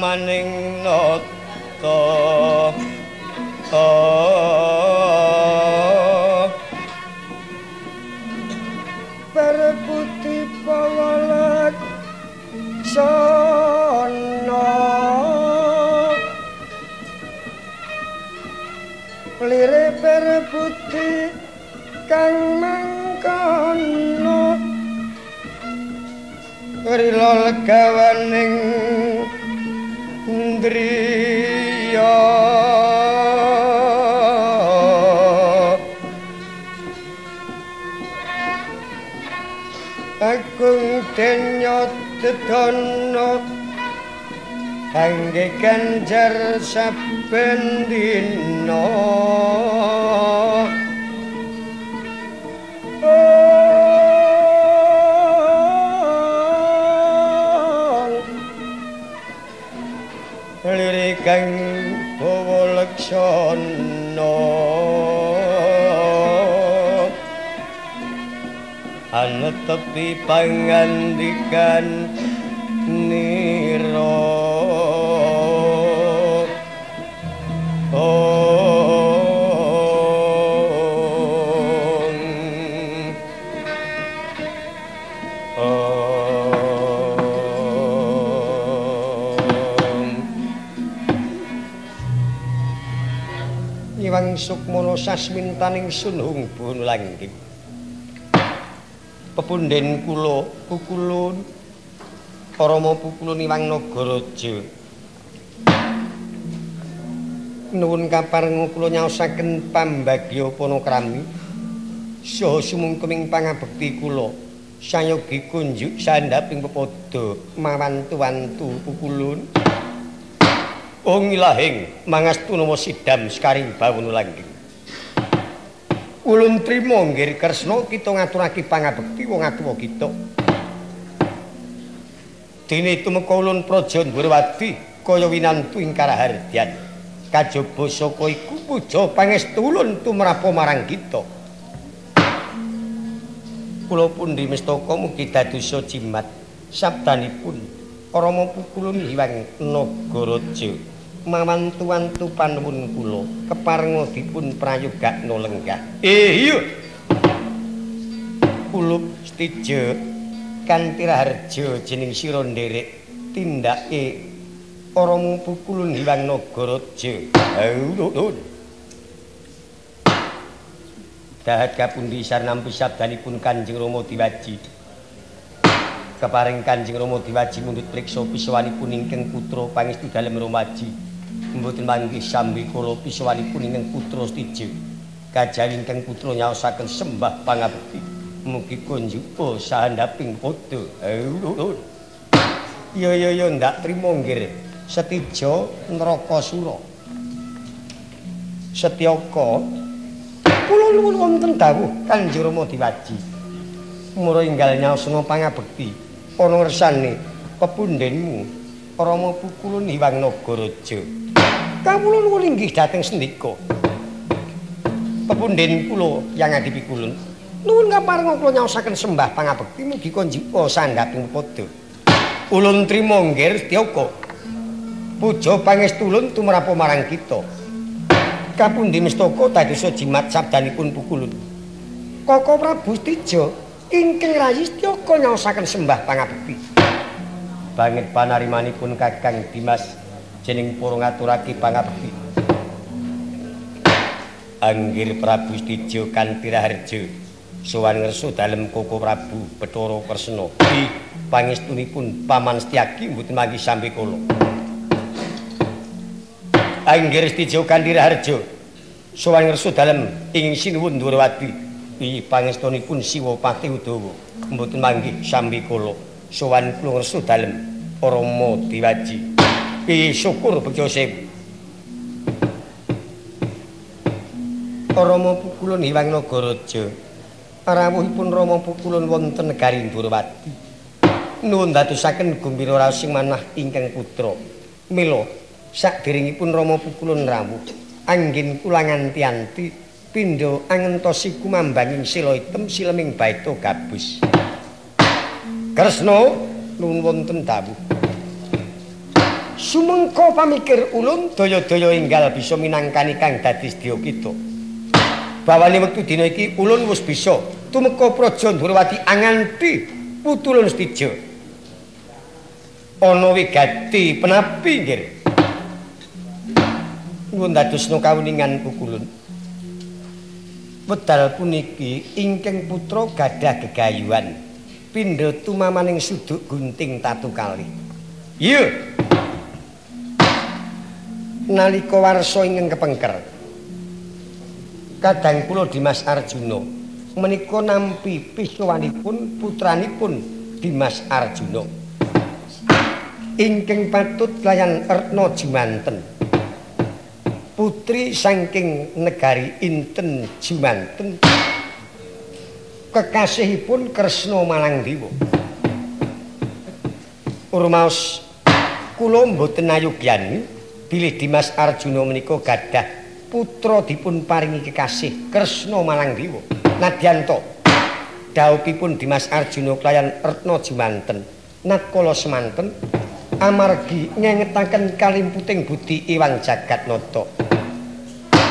utamaning nata. Perputi pawalak sono Lire perputi kang mangkono. Rila legawaning ndriya Agung denyot dedono kangge ganjar saben dina lirikang bawa laksana ana tepi pangandikan nira Iwang Sukmono sasmintaning sunhung bun langging pepunden kula pukulun Rama pukulun Iwang Nagaraja. Nuwun kaparenga kula nyaosaken pambagya panakrami. Saha sumungkeming pangabekti kula sayogi kunjuk sandhaping pepodo mawantu-wantu pukulun. Ong ilahing mangastu nama sidam sekaring bawunu langgeng. Ulun trima nggih Kresna kita ngaturake pangabekti wong atuwa kita. Dene tumeka ulun praja Ndurwadi kaya winantu ing karahardyan. Kajaba saka iku puja pangestu ulun tumrapa marang kita. Kula pundi mestaka mugi dadosa jimat sabdanipun Rama pukulun Hyang Nagaraja mawantu-wantu panuwun kula keparenga dipun prayogakna lenggah. Eh iya. Kulup stija kanthi raharja jeneng sira nderek tindake Rama pukulun Hyang Nagaraja. Audun. Dahat kapundi sarnampi sabdanipun Kanjeng Rama Diwaji. keparing Kanjeng Rama diwaji mundhut priksa piswanipun ingkang putra pangestu dalem Romaji mboten manggih sambi kala piswanipun ingkang putra Stija kajawi ingkang putra nyaosaken sembah pangabekti mugi konjupa sahandaping padha. Iya iya iya ndak trima nggih. Setija neraka sura. Setyaka. Kula nuwun wonten dawuh Kanjeng Rama diwaji mura inggal nyaosna pangabekti ana ngersane pepundhenmu Rama Pukulun Hyang Nagaraja. Kawula nuwun inggih dhateng sendika. Pepundhen kula yang adipi kulun. Nuwun kaparenga kula nyaosaken sembah pangabekti mugi konjika sandhaping padha. Ulun trima nggih Setyaka. Puja pangestu ulun tumrapa marang kita. Kapundi mestaka dadosa jimat sabdanipun Pukulun. Koko Prabu Stija ingkang rayi Setyaka nyaosaken sembah pangabekti. Banget panarimanipun Kakang Dimas jeneng para ngaturake pangabekti. Anggir Prabu Stijo kanthi raharja sowan ngerso dalem Koko Prabu Bathara Kresna. Di pangestunipun Paman Setyaki mboten manggi sampe kala. Anggir Stijo kanthi raharja sowan ngerso dalem ing Sinuwun Ndrawati. pi pangestunipun Siwa Pati Udawa mboten manggih sambi kala sowan kula ngresu dalem Rama Diwaji pi syukur bejo Rama Pukulun Hyang Nagaraja rawuhipun Rama Pukulun wonten negari Ndurwati. Nuwun dadosaken gumbira rasing manah ingkang putra. Mila sakderengipun Rama Pukulun rawuh anggen kula nganti-anti pindha angentosi kumambanging sila item sileming baita gabus. Kresna nuwun wonten dawuh Sumengko pamikir ulun daya-daya enggal bisa minangkani kang dadi sedya kita. Bawane wektu dina iki ulun wis bisa tumeka Praja Ndrawati anganti putulun Stija. Ana wigati penapi nggih. Nuwun dadosna kawuningan pukulun. Wedal puniki ingkang putra gadah gegayuhan pindha tumamaning suduk gunting tatu kali. Iya. Nalika warsa ingkang kepengker. Kadang kula Dimas Arjuna. Menika nampi piswanipun putranipun Dimas Arjuna. Ingkang patut layan Retna Jumanten. Putri saking negari Inten Jumanten. Kekasihipun Kresna Malangdewa. Urmaos kula mboten ayugyani bilih Dimas Arjuna menika gadah putra dipun paringi kekasih Kresna Malangdewa. Nadyanto dawuhipun Dimas Arjuna klayan Retna Jumanten nakala semanten amargi ngengetaken kalimputing budi Iwang Jagatnata.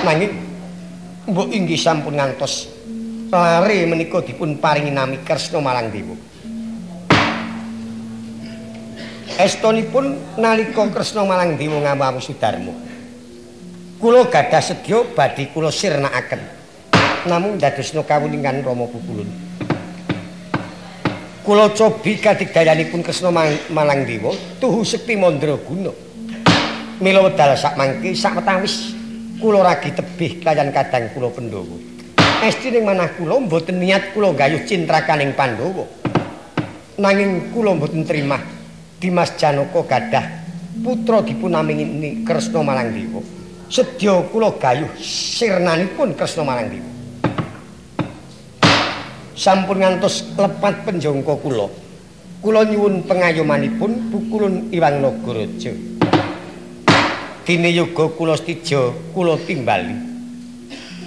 Nanging mbok inggih sampun ngantos lare menika dipun paringi nami Kresna Malangdewa. Estunipun nalika Kresna Malang Dewa ngamamu Sudarma. Kula gadah sedya badhe kula sirnakaken. Namung dadosna kawuningan Rama Pukulun. Kula cobi kadigdayanipun Kresna Malang Dewa tuhu sekti mandraguna. Mila wedal sak mangke sak wetawis kula ragi tebih kaliyan kadang kula Pandhawa. Estining manah kula mboten niat kula gayuh cintrakaning Pandhawa. Nanging kula mboten trimah Dimas Janaka gadah putra dipunamini Kresna Malangdewa. Sedya kula gayuh sirnanipun Kresna Malangdewa. Sampun ngantos lepat penjangka kula. Kula nyuwun pengayomanipun pukulun Iwang Nagaraja. Dene yoga kula stija kula timbali.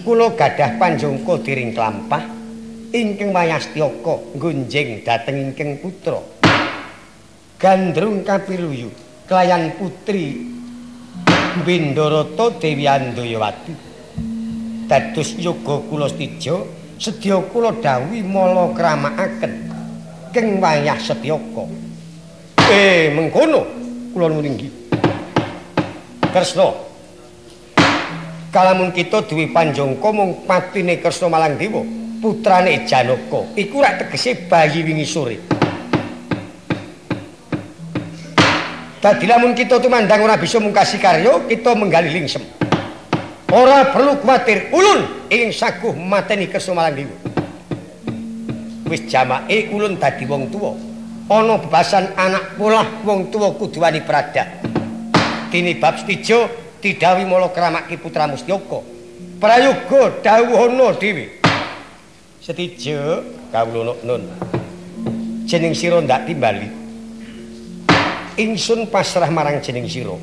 Kula gadah panjangka diring klampah ingkang wayastyaka gunjing dhateng ingkang putra. Gandrung Kapiluyu kelayan putri Bindoroto Dewi Andoyowati dados yoga kula stija sedya kula dawuhi mala kramakaken keng wayah setyaka. Eh mengkono kula nuwun inggih. Kresna. Kalamun kita duwe panjangka mung patine Kresna Malangdewa putrane Janaka. Iku rak tegese bayi wingi sore Dadi lamun kita tumandang ora bisa mungkasi karya, kita menggali lingsem. Ora perlu kuwatir, ulun ing saguh mateni kesumalang diwu. Wis jamake ulun dadi wong tuwa. Ana bebasan anak polah wong tuwa kudu wani pradak. Dini bab stijo didawi mala kramaki putra Mustyaka. Prayoga dawuhana dhewe. Setijo kawula nun. Jeneng sira ndak timbali. Ingsun pasrah marang jeneng sira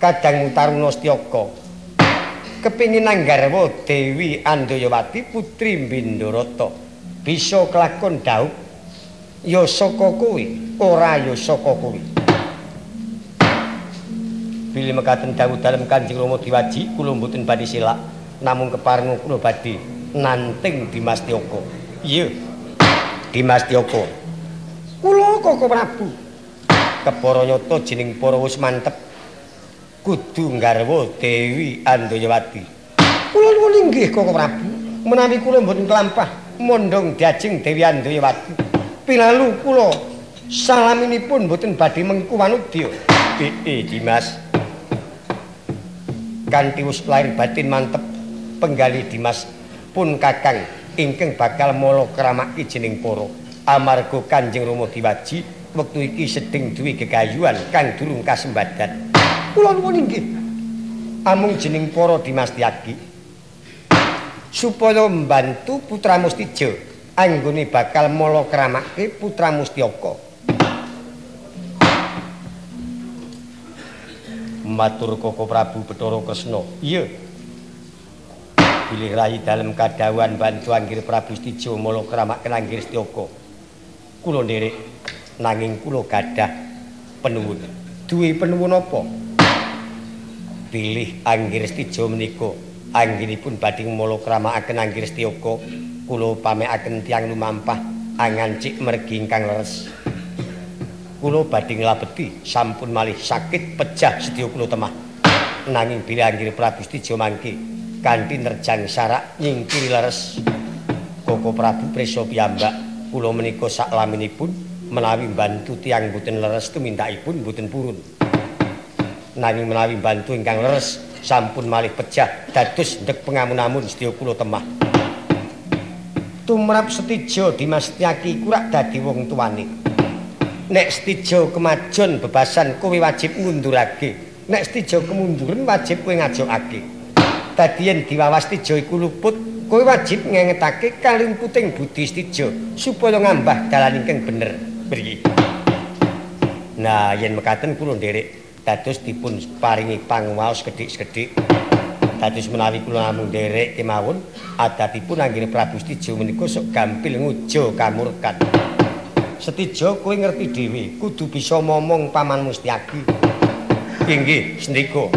kadang taruna setyaka kepingin nanggarwa dewi andayawati putri bindorata bisa kelakon daup ya saka kowe ora ya saka kowe Bili mekaten dawuh dalem Kanjeng Rama diwaji kula mboten badhe silak namung keparenga kula badhe nanting Dimas Tyaka. Iya. Dimas Tyaka. Kula Koko Prabu kepara nyata jining para wis mantep kudu garwa Dewi Andayawati. Kula nuwun inggih Koko Prabu, menawi kula mboten kelampah mondhong diajeng Dewi Andayawati. Pinalu kula salaminipun mboten badhe mengku wanudya. Ee Dimas. Kanthi wis lahir batin mantep penggali Dimas pun Kakang ingkang bakal mala kramaki jining para amarga Kanjeng Rama diwaji wektu iki sedeng duwe gegayuhan kang durung kasembadan. Kula nuwun inggih. Amung jeneng para Dimas Tyagi supaya mbantu Putra Mustija anggone bakal mala kramake Putra Mustyaka. Matur Koko Prabu Bathara Kresna. Iya. Bilih rayi dalem kadhawuhan bantu anggir Prabu Stija mala kramake anggir Setyaka. Kula nderek nanging kula gadah penuwun duwe penuwun apa? Bilih Anggir Stijo menika anggenipun badhe mulo kramakaken Anggir Stiyaka kula pamekaken tiyang lumampah angancik mergi ingkang leres. Kula badhe nglabeti sampun malih sakit pejah sedya kula temah. Nanging bilih Anggir Prabu Stijo mangke kanthi nerjang sarak nyingkiri leres. Koko Prabu Presa piyambak kula menika saklaminipun menawi bantu tiang boten leres tumindakipun boten purun. Nanging menawi bantu ingkang leres sampun malih pecah dados ndek pengamun-amun sedya kula temah. Tumrap Setijo Dimas Tyaki kurak dadi wong tuane. Nek Setijo kemajon bebasan kowe wajib ngundurake. Nek Setijo kemunduran wajib kowe ngajokake. Dadi yen diwawas Setijo iku luput, kowe wajib ngengetake kalimputing budi Setijo supaya ngambah dalan ingkang bener. Mriki. Nah, yen mekaten kula nderek dados dipun paringi panguwaos gedhik-gedhik dados menawi kula namung nderek kemawon adatipun anggere Prabu Stijo menika sok gampil ngujo kamurkan Setijo kowe ngerti dhewe kudu bisa momong paman Mustiaki. Inggih sendika.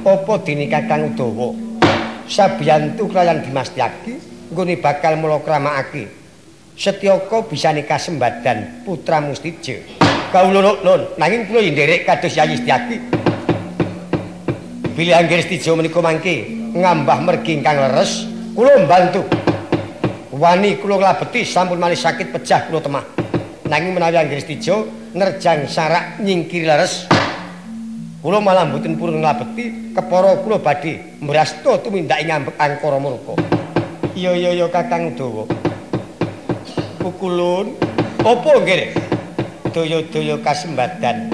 Apa dene Kakang Udawa? Sabiyantu krayan Dimas Tyaki nggone bakal mula kramakake Setyaka bisa nikah sembadan putra Mustijo kawula nun nanging kula nderek kados Yayi Setyaki. Bilih anggir stijo menika mangke ngambah mergi ingkang leres kula mbantu. Wani kula nglabeti sampun malih sakit pejah kula temah. Nanging menawi anggir stijo nerjang sarak nyingkiri leres. Kula malah mboten purun nglabeti kepara kula badhe mrasta tumindak ngambek angkara murka. Iya iya iya kakang dawa pukulun apa nggih daya-daya kasembadan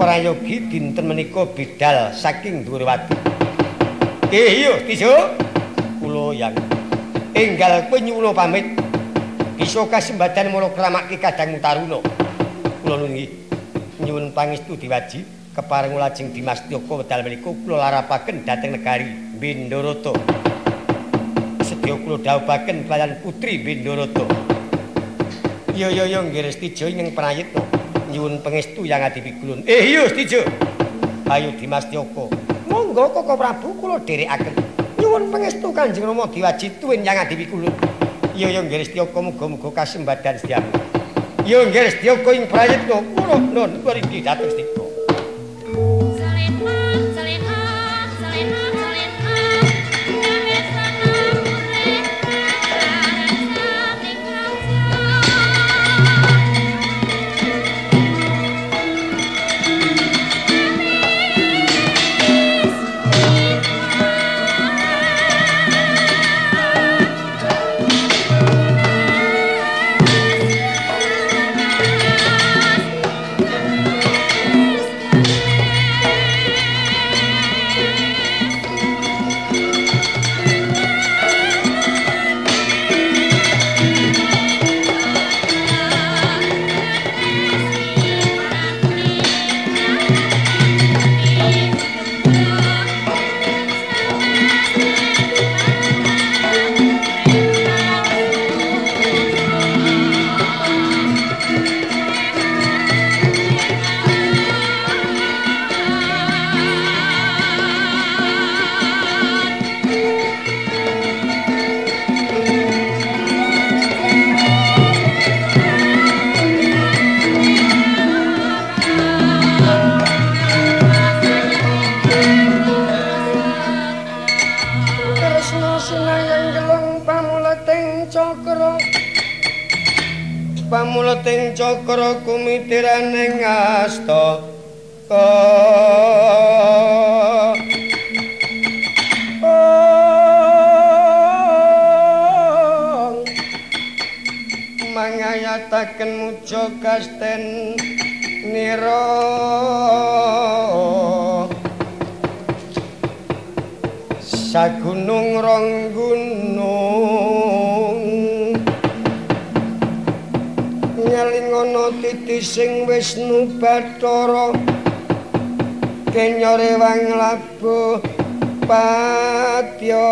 prayogi dinten menika bidal saking Durwati. Eh iya, Tijo. Kula yang enggal kowe nyuwun pamit. Bisa kasembadan mulo kramake Kadang Taruna. Kula nuwun nyuwun pangestu diwaji kepareng lajeng Dimas Tyaka wedal menika kula larapaken dhateng negari Bindoroto. Sedya kula dhawuhaken kaliyan putri Bindoroto. Iya iya iya nggih Restijo ing prayitna nyuwun pangestu yang adi pigulun. Eh iya Restijo. Ayo Dimas Tyoko. Monggo Koko Prabu kula dherekaken. Nyuwun pangestu Kanjeng Rama diwaji tuwin yang adi pigulun. Iya iya nggih Restijo muga-muga kasembadan setiap. Iya nggih Restijo ing prayitna kula nun mriki dhateng Restijo. kumitiraning asta mangayataken muja kasten nira sagunung rong ana titi sing wis nubathara kenyore wang labu patya.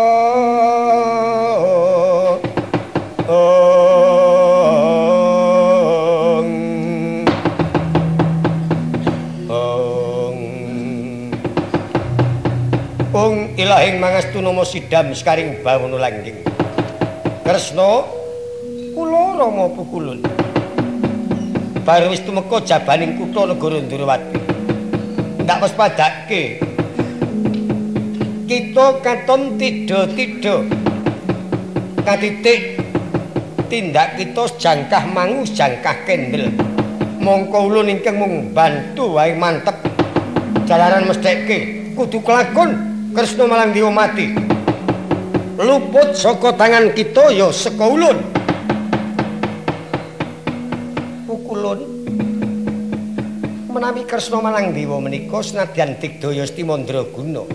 Ilahing mangastu nama sidam skaring bawono langging. Kresna kula rama pukulun. Baru wis tumeka jabaning kutha negara Ndrawati. Ndak wis. Kita katon tida-tida. Katitik tindak kita jangkah mangus jangkah kendel. Mongko ulun ingkang mung bantu wae mantep. Jalaran mestekke kudu kelakon Kresna Malang Dewa mati. Luput saka tangan kita ya saka ulun. Menawi Kresna Malang Dewa menika senadyan Digdaya Stimandra guna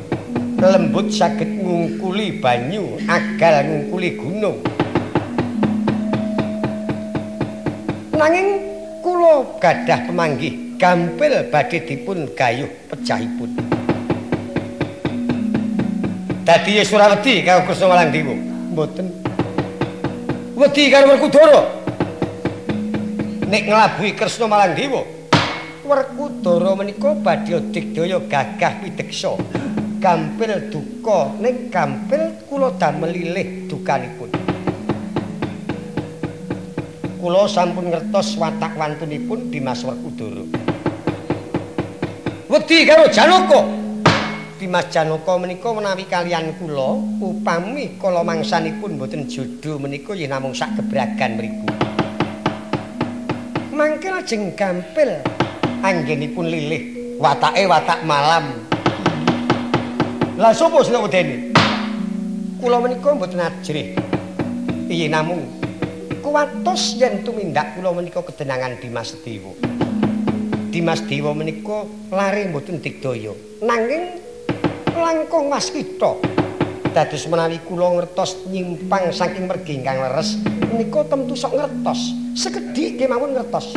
lembut saged ngungkuli banyu agal ngungkuli gunung. Nanging kula gadah pemanggih gampil badhe dipun gayuh pejahipun. Dadi Surawedi karo Kresna Malang Dewa. Mboten. Wedi karo Werkudara. Nek nglabuhi Kresna Malang Dewa. Werkudara menika badhe digdaya gagah pideksa. Gampil duka ning gampil kula damel lilih dukanipun. Kula sampun ngertos watak wantunipun Dimas Werkudara. Wedi karo Janaka. Dimas Janaka menika menawi kalian kula upami kala mangsanipun boten jodoh menika yen namung sak gebragan mriku. mangke lajeng gampil anggenipun lilih watake watak malam. La sapa sing wedeni kula menika mboten ajrih. Piye namung? Kuwatos yen tumindak kula menika kedenangan Dimas Dewa. Dimas Dewa menika lare mboten digdaya. Nanging langkung waskita dados menawi kula ngertos nyimpang saking mergi ingkang leres menika temtu sok ngertos. Sekedhik kemawon ngertos.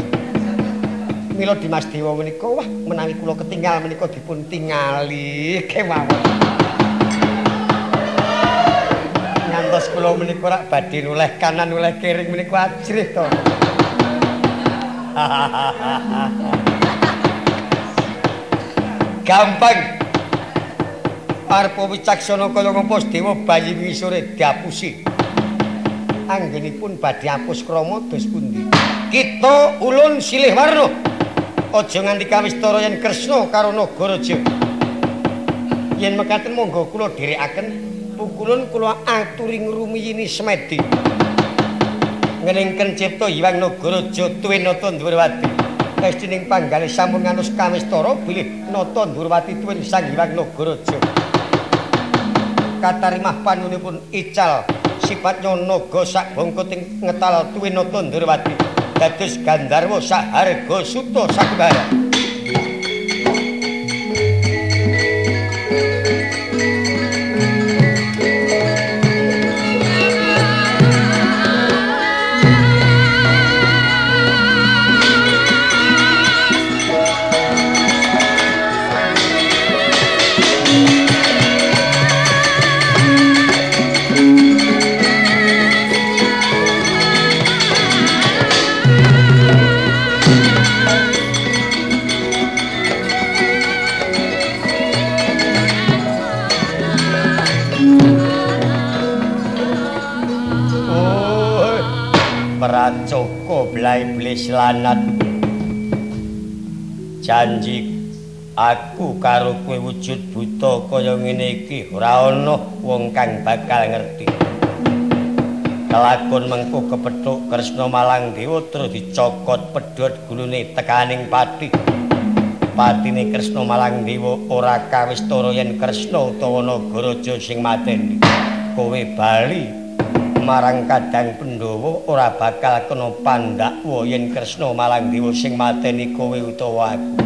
Mila Dimas Dewa menika wah menawi kula ketinggal menika dipun tingali kemawon. Ngantos kula menika rak badhe nuleh kanan nuleh kiring menika ajrih to. Gampang. Arep wicaksana kaya ngopo Dewa bayi ngisore diapusi. anggenipun badhe apus krama dos pundi kita ulun silih warna aja nganti kawistara yen kresna karo nagaraja. Yen mekaten monggo kula dherekaken pukulun kula aturi ngrumiyini semedi. Ngeningken cipta Hyang Nagaraja tuwe nata Ndurwati. Kestining panggale sampun nganus kawistara bilih nata Ndurwati tuwin Sang Hyang Nagaraja. Katarimah panunipun ical sifat naga sak bongkoting ngetal tuwinata Ndrawati dados gandarwa sak harga suta sakubara blai blis lanat janji aku karo kowe wujud buta kaya ngene iki ora ana wong kang bakal ngerti. Kelakon mengko kepethuk Kresna Malang Dewa terus dicokot pedhot gulune tekaning pati. Patine Kresna Malang Dewa ora kawistara yen Kresna utawa Nagaraja sing mateni. Kowe bali marang kadang Pandhawa ora bakal kena pandakwa yen Kresna malang dewa sing mateni kowe utawa aku.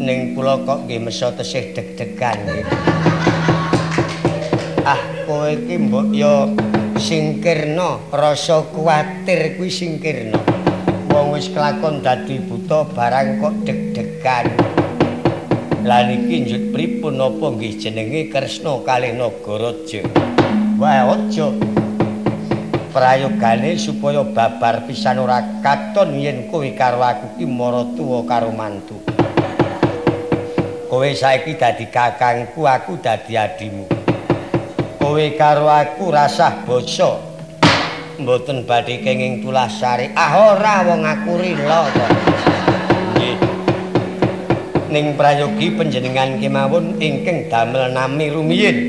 Ning kula kok nggih mesa tesih deg-degan Ah, kowe iki mbok yo singkirna rasa kuwatir kuwi singkirna. Wong wis kelakon dadi buta barang kok deg-degan. Lah niki njut pripun napa nggih jenenge Kresna kalih Nagaraja? Wae aja. Prayogane supaya babar pisan ora katon yen kowe karo aku ki maratuwa karo mantu. Kowe saiki dadi kakangku, aku dadi adimu. Kowe karo aku rasah basa. Mboten badhe kenging tulah sari. Ah ora wong aku rila to. Ning prayogi panjenengan kemawon ingkang damel nami rumiyin.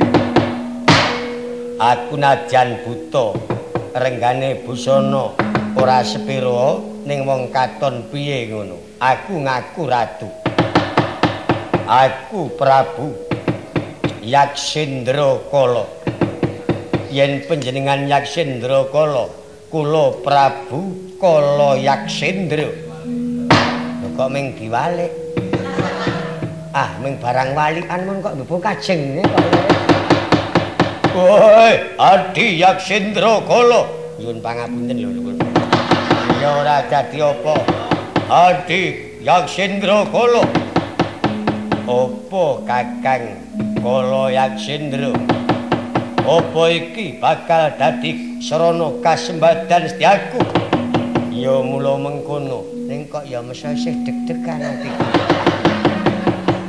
Aku najan buta, renggane busana ora sepiro ning wong katon piye ngono. Aku ngaku ratu. Aku Prabu Yaksendra Kala. Yen panjenengan Yaksendra Kala, kula Prabu Kala Yaksendra. Kok ming diwalik? Ah, ming barang walikan mon kok mbuh kajeng kok. Woi, Adi Yaksendra Kala. Nyuwun pangapunten lho, Lur. Ya ora dadi apa. Adi Yaksendra Kala. Apa Kakang Kala Yaksendra? Apa iki bakal dadi sarana kasembadan setiaku? Ya mula mengkono, ning kok ya isih deg-degan atiku.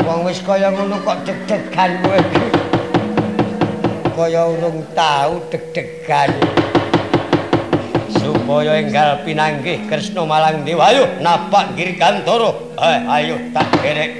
Wong wis kaya ngono kok deg-degan kowe. Kaya urung tau deg-degan. Supaya enggal pinanggih Kresna Malang Dewa ayo napak Girgantara. Eh ayo tak derek.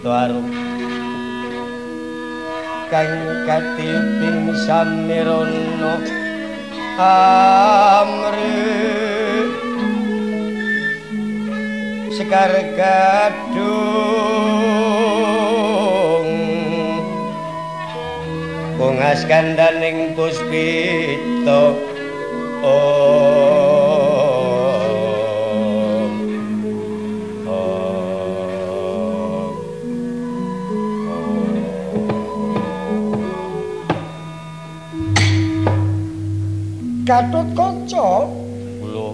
Arum kang katiping samirana amri sekar gadung bungas kandaning puspita oh Gatut Kaca, Kula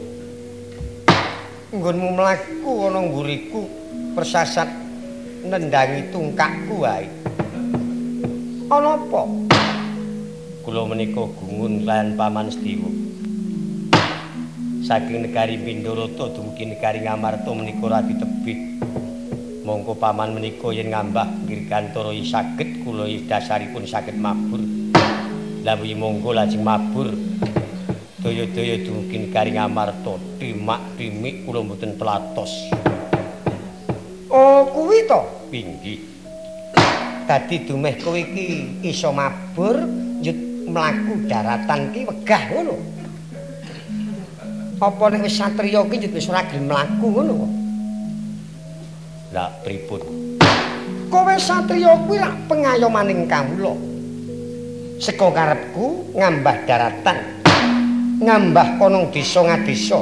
nggonmu mlaku ana mburiku persasat nendangi tungkakku wae. Ana apa? kula menika gungun lan paman Sdewa. Saking negari Pindorata dumugi negari Ngamarta menika radi tebih. Mongko paman menika yen ngambah Girgantara saged kula dasaripun saged mabur. Lah monggo lajeng mabur. Daya-daya dumugi negari Ngamarta, timak-timik kula mboten pelatos. Oh, kuwi to. Pinggih. Dadi dumeh kowe iki iso mabur yut mlaku daratan ki wegah ngono. Apa nek wis satriya ki yut wis ora gelem mlaku ngono kok. Lah pripun? Kowe satriya kuwi rak pengayomaning kawula. Seka karepku ngambah daratan. Ngambah konong desa ngadesa.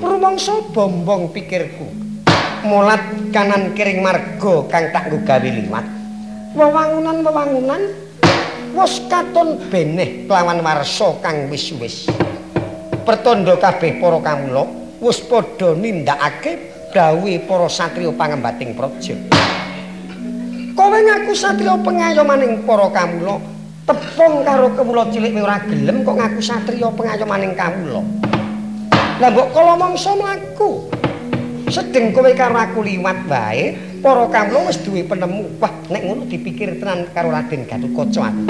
Rumangsa bombong pikirku. Molat kanan kiring marga kang tak gawe liwat. Wewangunan-wewangunan wis katon beneh kelawan warsa kang wis-wis. Pertanda kabeh para kawula wis padha nindakake dawuhe para satriya pangembating praja. Kowe ngaku satriya pengayomaning para kawula, tepung karo kawula cilik ora gelem kok ngaku satriya pengayomaning kawula. Lah mbok kala mangsa mlaku. Sedeng kowe karo aku liwat wae, para kawula wis duwe penemu. Wah, nek ngono dipikir tenan karo Raden Gatotkaca aku.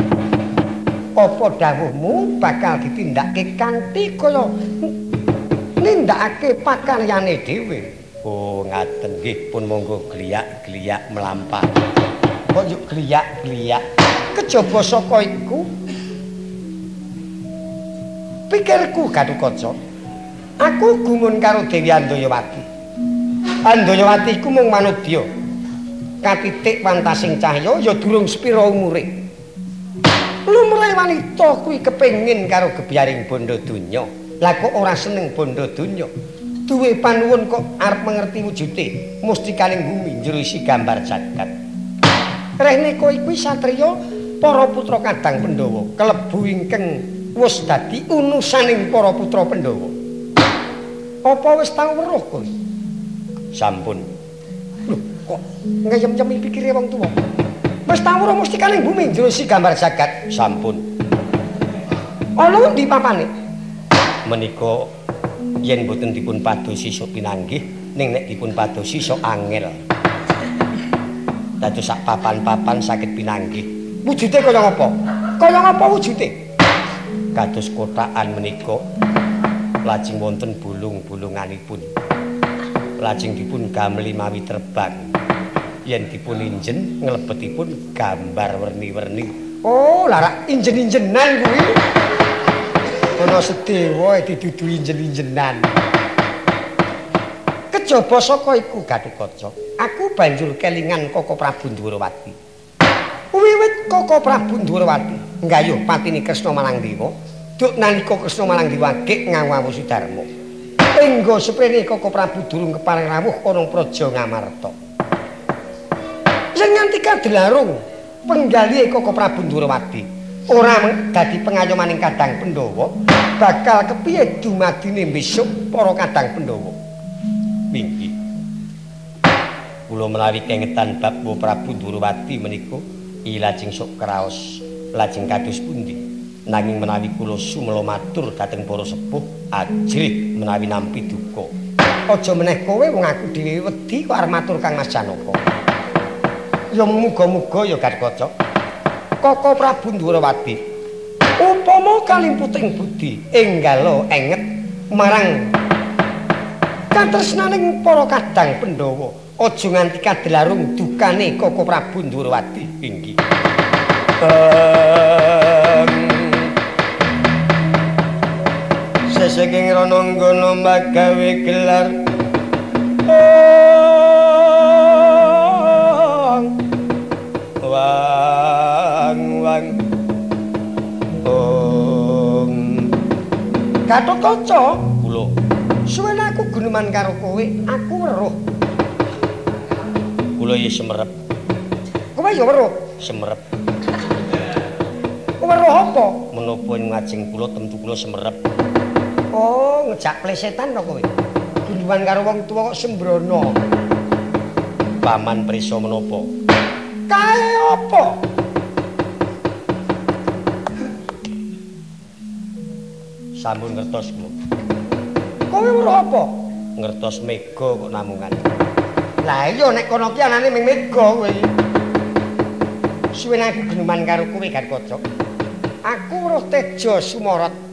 Apa dawuhmu bakal ditindakke kanthi kaya nindakake pakaryane dhewe. Oh, ngaten nggih pun monggo gliyak-gliyak melampah. Kok yo gliyak-gliyak. Kejaba saka iku pikirku Gatotkaca. Aku gumun karo Dewi Andayawati. Andayawati iku mung manudya. Katitik pantasing cahya ya durung sepira umure. Lumrah wanita kuwi kepengin karo gebyaring bondo donya. Lah kok ora seneng bondo donya? Duwe panuwun kok arep mengerti wujude mustikaning bumi njero isi gambar jagat. Rehne kowe kuwi satriya para putra Kadang Pandhawa, kelebu ingkang wis dadi unusaning para putra Pandhawa. Apa wis tau weruh kowe? Sampun. Lho, kok ngayem-yemi pikire wong tuwa? Wis tau ora mesti bumi jero si gambar jagat. Sampun. Ana ndi papane? Menika yen boten dipun padosi sok pinanggih ning nek dipun padosi sok angel. Dados sak papan-papan saged pinanggih. Wujude kaya ngapa? Kaya ngapa wujude? Kados kotakan menika lajeng wonten bulung-bulunganipun. Lajeng dipun gamli mawi terbang. yen dipun injen nglebetipun gambar werni-werni. Oh, larak injen-injenan kuwi. Ana sedewa didudu injen-injenan. Kejaba saka iku Gatotkaca, aku banjur kelingan Koko Prabu Ndrawati. Wiwit Koko Prabu Ndrawati nggayuh patine Kresna Malangdewa, duk nalika Kresna Malangdewa gek ngawusi Darma. Enggo sepene Koko Prabu durung kepareng rawuh ana Praja Ngamarta. Yen nganti kadlarung penggali Koko Prabu Ndrawati ora dadi pengayomaning Kadang Pandhawa bakal kepiye dumadine besok para Kadang Pandhawa Minggi Kula menawi kengetan bab Prabu Ndrawati menika ilajeng sok kraos lajeng kados pundi? Nanging menawi kula sumela matur dhateng para sepuh ajrih menawi nampi duka. Aja meneh kowe wong aku dhewe wedi kok arep matur Kang Mas Janaka. Ya muga-muga ya Gatkaca. Koko Prabu Ndrawati upama kalimputing budi enggalo enget marang katresnaning para kadang Pandhawa aja nganti kadlarung dukane Koko Prabu Ndrawati inggih. Sesaking rananggana magawe gelar. Gatot Kaca, kula. Suwen aku guneman karo kowe, aku weruh. Kula ya semerep. Kowe ya weruh? Semerep. Kowe weruh apa? Menapa ngajeng kula tentu kula semerep. Oh, ngejak plesetan to kowe. Guneman karo wong tuwa kok sembrono. Paman prisa menapa? Kae apa? sampun ngertos kula. Kowe weruh apa? Ngertos mega kok namungan. Lah iya nek kono ki anane ming mega kowe. Suwen aku geneman karo kowe Gatkaca. Aku weruh teja sumorot